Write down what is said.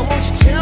我梦境